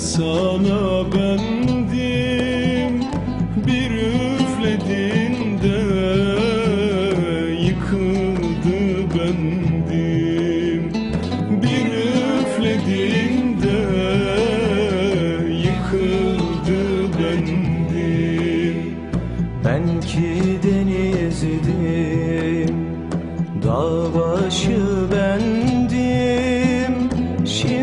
sana bendim Bir üflediğinde yıkıldı bendim. Bir üflediğinde yıkıldı bendim. Ben ki denizdim Dağ başı bendim. Şimdi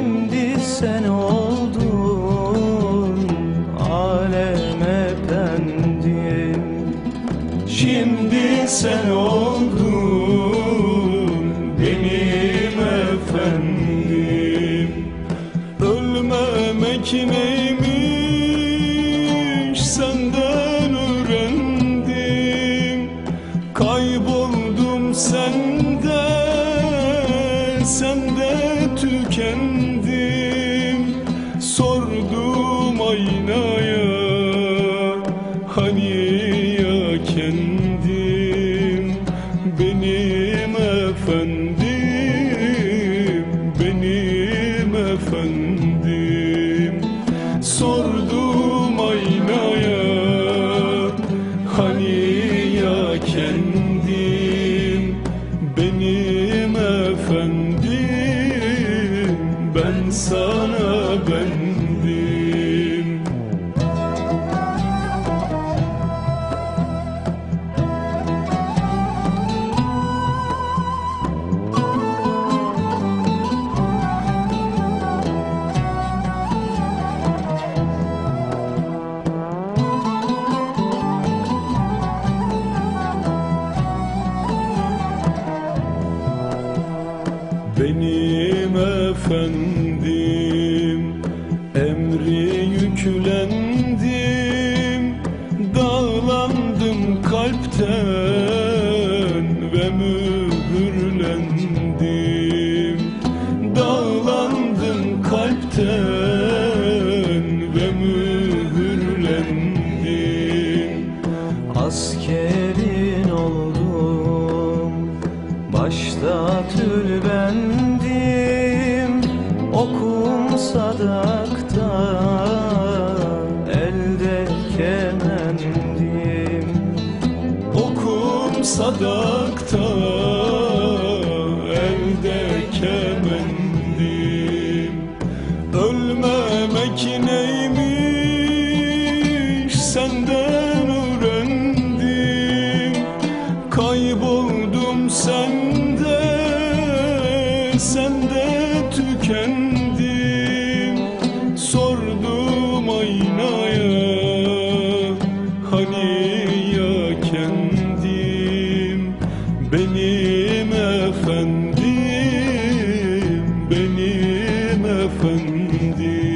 Şimdi sen oldun benim efendim. Ölmemek neymiş Benim Benim efendim emri yüklendim. Dağlandım kalpten ve mühürlendim. Dağlandım kalpten ve mühürlendim. Askerin sadakta Elde kemendim. Okum sadakta Sordum aynaya hani ya kendim? Benim efendim, benim efendim